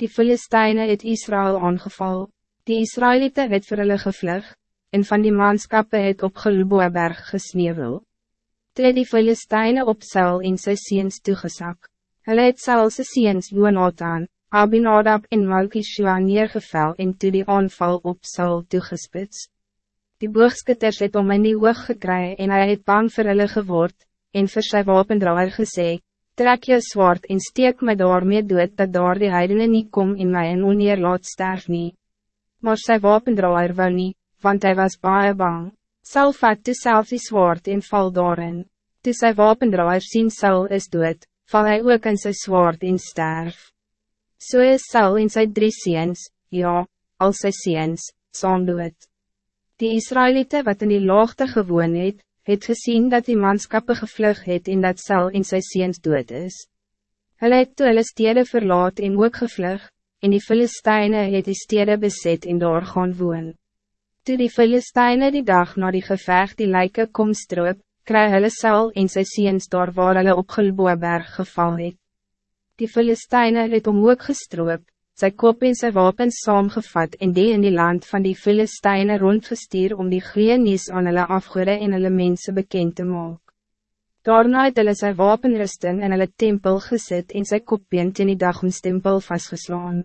Die Filisteine het Israël aangeval. Die Israëlieten het vir hulle gevlug, en van die manskappe het op Gilboaberg gesneeuwel. Toe het die Filisteine op Saul en sy seens toegesak. Hulle het Saul sy seens Jonathan, Abinadab en Malkishua neergevel en toe die aanval op Saul toegespits. Die boogskutters het om in die oog gekry en hy het bang vir hulle geword, en vir sy wapendraaier gesê, trek je zwaard en steek my daarmee dood dat daar die heidene nie kom en my in oneer laat sterf nie. Maar sy wapendraaier wou nie, want hij was baie bang. Sal vat toe self die zwaard en val daarin. Toe sy wapendraaier sien Saul is dood, val hij ook in sy zwaard en sterf. So is Saul en sy drie seens, ja, al sy seens, saam dood. Die Israëlieten wat in die laagte gewoon het, het gezien dat die manskappe gevlug het en dat Sal en sy seens dood is. Hulle het toe hulle stede verlaat en ook gevlug, en die Filisteine het die stede beset en daar gaan woon. Toe die Filisteine die dag na die gevecht die lijke kom stroop, kry hulle Sal en sy seens daar waar hulle op Gilboaberg geval het. Die Filisteine het om ook gestroop, sy kop en sy wapens saamgevat en die in die land van die Filisteine rondgestuur om die goeie nies aan hulle afgoede en hulle mense bekend te maak. Daarna het hulle sy wapenrusting in hulle tempel gezet en sy kopbeent in die dagomstempel vastgeslaan.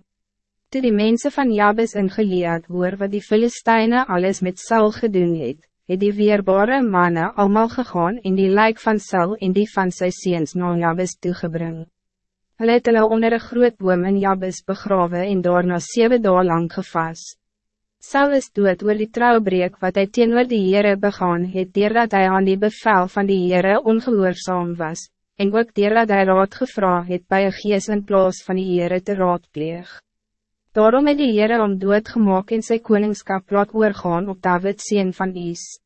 Toe die mensen van Jabes in Gilead hoor wat die Filisteine alles met Saul gedoen het, het die weerbare mannen allemaal gegaan in die lijk van Saul en die van sy seens na Jabes toegebring. Hulle het hulle onder een groot boom in Jabes begrawe en daarna zeven dagen lang gevas. Sal is dood oor die trouwbreek wat hij teenoor die Heere begaan het dat hij aan die bevel van die Heere ongehoorzaam was, en ook dat hij raad gevra het by een gees in plaas van die Heere te raadpleeg. Daarom het die Heere om dood gemaakt in sy koningskap laat oorgaan op David sien van Is.